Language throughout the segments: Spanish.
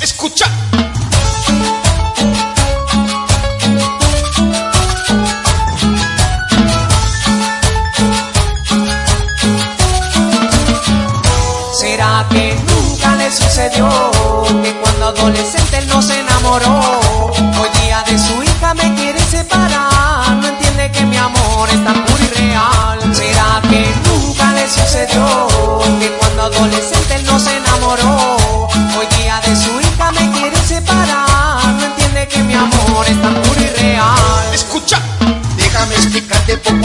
Escucha. ¿Será que nunca le sucedió que cuando adolescente no se enamoró?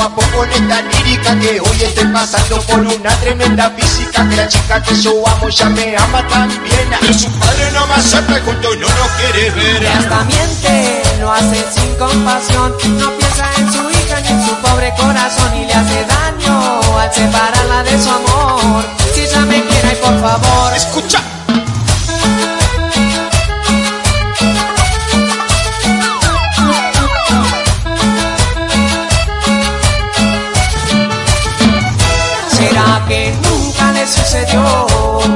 Poco en esta lírica que hoy estoy pasando por una tremenda física que la chica que yo amo ya me ama también. Pero su padre no me acepta y junto no nos quiere Y ver. hasta miente, lo hace sin compasión, no piensa en su hija ni en su pobre corazón y le hace daño al separarla de su amor. Si ella me quiere, por favor, Escucha. ¿Será que nunca le sucedió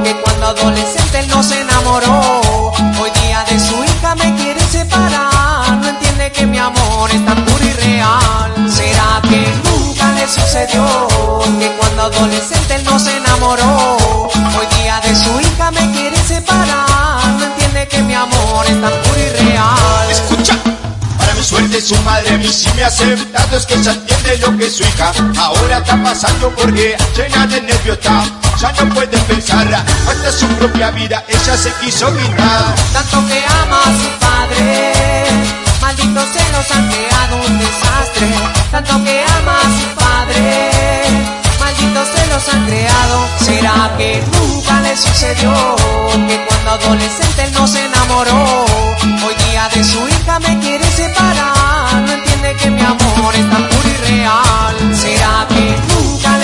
que cuando adolescente no se enamoró? Hoy día de su hija me quiere separar, no entiende que mi amor es tan puro y real. ¿Será que nunca le sucedió que cuando adolescente Suerte su madre a mí sí me ha aceptado Es que ya entiende lo que su hija ahora está pasando Porque llena de nervios está Ya no puede pensar Hasta su propia vida ella se quiso quitar tanto que ama a su padre. Malditos celos han creado un desastre. Tanto que ama a su padre. Malditos celos han creado. ¿Será que nunca le sucedió que cuando adolescente no se enamoró?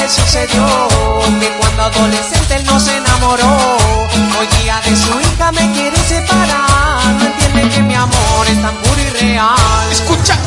sucedió, que cuando adolescente él no se enamoró, hoy día de su hija me quiere separar, no entiende que mi amor es tan puro y real. Escucha.